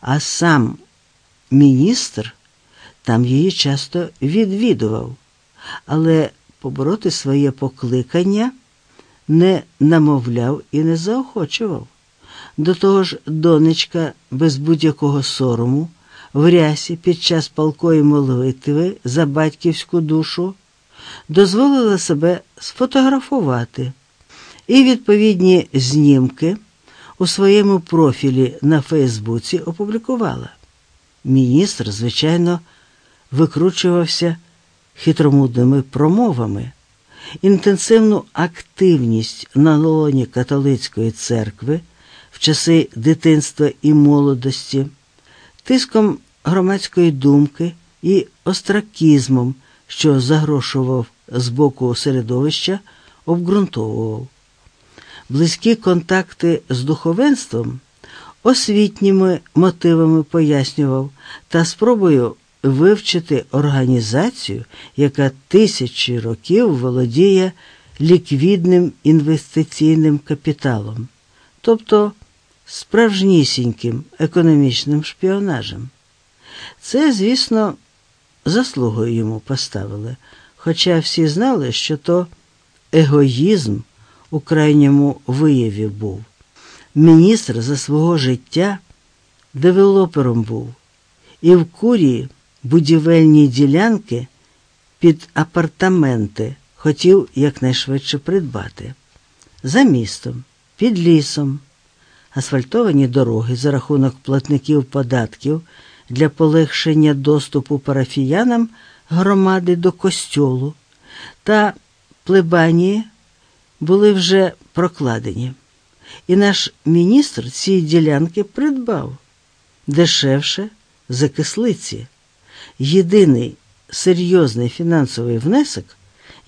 а сам міністр там її часто відвідував, але побороти своє покликання не намовляв і не заохочував. До того ж, донечка без будь-якого сорому в рясі під час палкої молитви за батьківську душу дозволила себе сфотографувати і відповідні знімки у своєму профілі на Фейсбуці опублікувала. Міністр, звичайно, викручувався хитромудними промовами, інтенсивну активність на лоні католицької церкви в часи дитинства і молодості, тиском громадської думки і остракізмом, що загрошував з боку середовища, обґрунтовував. Близькі контакти з духовенством освітніми мотивами пояснював та спробою вивчити організацію, яка тисячі років володіє ліквідним інвестиційним капіталом, тобто справжнісіньким економічним шпіонажем. Це, звісно, заслугою йому поставили, хоча всі знали, що то егоїзм у крайньому вияві був. Міністр за свого життя девелопером був, і в курії будівельні ділянки під апартаменти хотів якнайшвидше придбати. За містом, під лісом, асфальтовані дороги за рахунок платників податків для полегшення доступу парафіянам громади до костьолу та плебанії були вже прокладені. І наш міністр ці ділянки придбав дешевше за кислиці. Єдиний серйозний фінансовий внесок,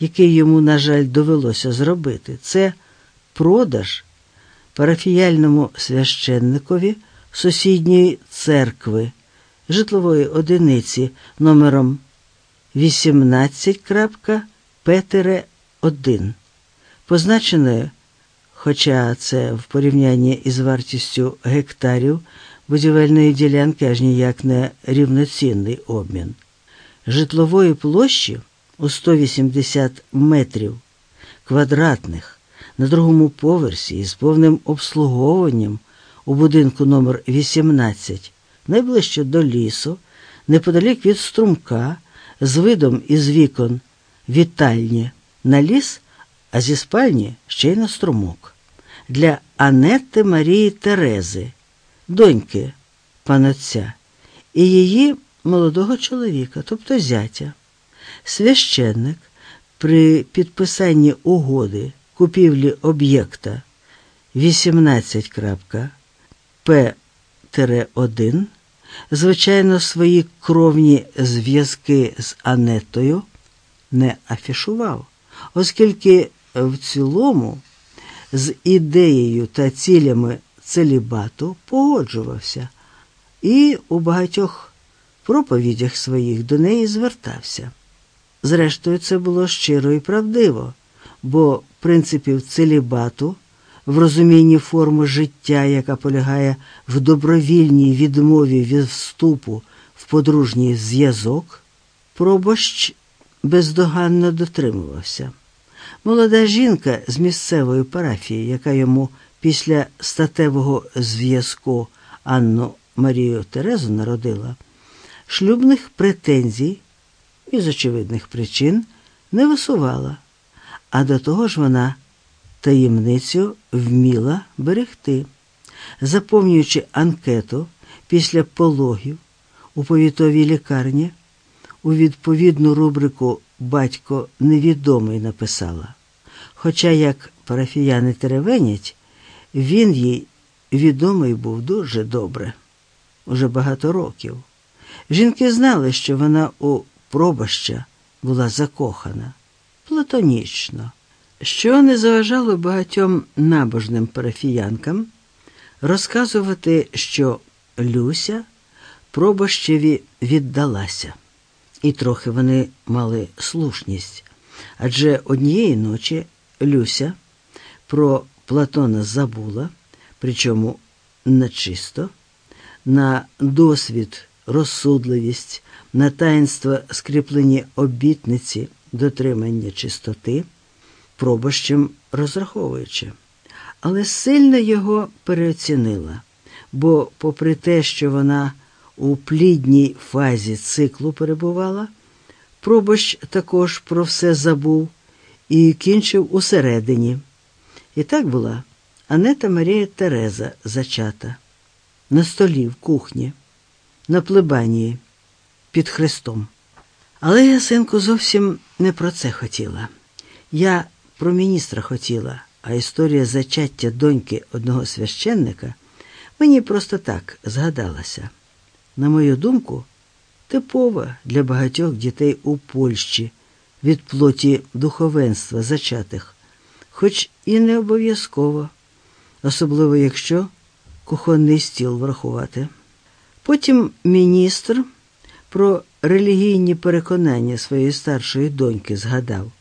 який йому, на жаль, довелося зробити, це продаж парафіяльному священникові сусідньої церкви житлової одиниці номером 18.П-1, позначеною, хоча це в порівнянні із вартістю гектарів будівельної ділянки аж ніяк не рівноцінний обмін. Житлової площі у 180 метрів квадратних на другому поверсі із повним обслуговуванням у будинку номер 18 найближче до лісу, неподалік від струмка, з видом із вікон вітальні на ліс, а зі спальні ще й на струмок. Для Анетти Марії Терези, доньки панотця, і її молодого чоловіка, тобто зятя. Священник при підписанні угоди купівлі об'єкта 18.П-1, звичайно, свої кровні зв'язки з Анетою не афішував, оскільки в цілому з ідеєю та цілями целібату погоджувався і у багатьох проповідях своїх до неї звертався. Зрештою, це було щиро і правдиво, бо принципів целібату в розумінні форми життя, яка полягає в добровільній відмові від вступу в подружній зв'язок, пробощ бездоганно дотримувався. Молода жінка з місцевої парафії, яка йому після статевого зв'язку Анну Марію Терезу народила, шлюбних претензій із очевидних причин не висувала, а до того ж вона таємницю вміла берегти, заповнюючи анкету після пологів у повітовій лікарні, у відповідну рубрику Батько невідомий написала. Хоча, як парафіяни теревенять, він їй відомий був дуже добре, уже багато років. Жінки знали, що вона у пробаща була закохана платонічно, що не заважало багатьом набожним парафіянкам розказувати, що Люся пробощеві віддалася. І трохи вони мали слушність, адже однієї ночі Люся про Платона забула, причому начисто, на досвід, розсудливість, на таїнство скріплені обітниці, дотримання чистоти, пробощем розраховуючи, але сильно його переоцінила, бо, попри те, що вона у плідній фазі циклу перебувала, пробощ також про все забув і кінчив усередині. І так була Анета Марія Тереза зачата, на столі в кухні, на плебанії, під хрестом. Але я, синку, зовсім не про це хотіла. Я про міністра хотіла, а історія зачаття доньки одного священника мені просто так згадалася. На мою думку, типова для багатьох дітей у Польщі від плоті духовенства зачатих, хоч і не обов'язково, особливо якщо кухонний стіл врахувати. Потім міністр про релігійні переконання своєї старшої доньки згадав,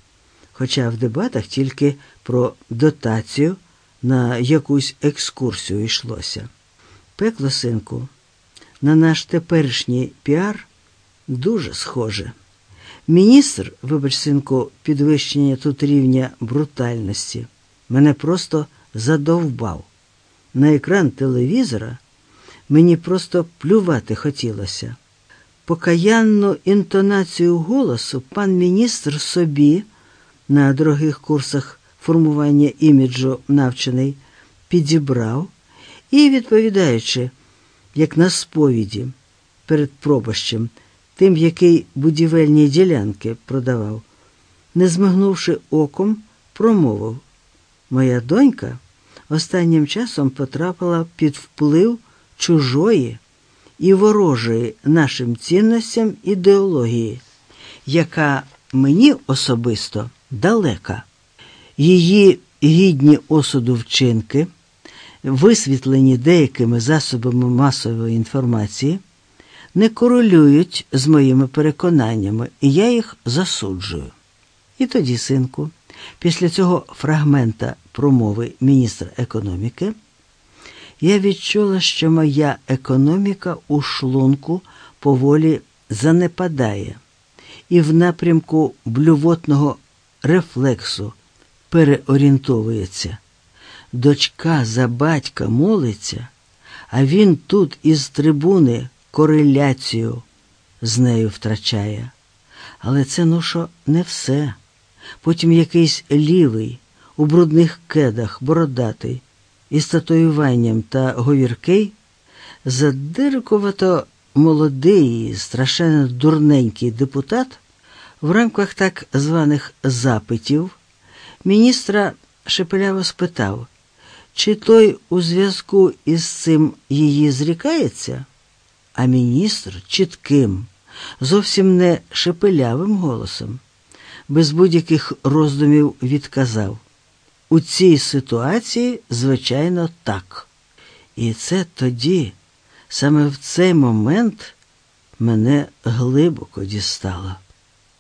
хоча в дебатах тільки про дотацію на якусь екскурсію йшлося. Пекло, синку, на наш теперішній піар дуже схоже. Міністр, вибач, синку, підвищення тут рівня брутальності, мене просто задовбав. На екран телевізора мені просто плювати хотілося. Покаянну інтонацію голосу пан міністр собі на дорогих курсах формування іміджу навчений підібрав і, відповідаючи, як на сповіді перед пробощем, тим, який будівельні ділянки продавав, не змигнувши оком, промовив Моя донька останнім часом потрапила під вплив чужої і ворожої нашим цінностям ідеології, яка мені особисто далека. Її гідні осуду вчинки, висвітлені деякими засобами масової інформації, не корелюють з моїми переконаннями, і я їх засуджую. І тоді, синку, після цього фрагмента промови міністра економіки, я відчула, що моя економіка у шлунку поволі занепадає і в напрямку блювотного рефлексу переорієнтовується. Дочка за батька молиться, а він тут із трибуни кореляцію з нею втрачає. Але це ну що не все. Потім якийсь лівий, у брудних кедах, бородатий, із татуюванням та говіркий, задиркувато молодий, страшенно дурненький депутат в рамках так званих запитів міністра шепеляво спитав, чи той у зв'язку із цим її зрікається? А міністр чітким, зовсім не шепелявим голосом, без будь-яких роздумів відказав. У цій ситуації, звичайно, так. І це тоді, саме в цей момент, мене глибоко дістало.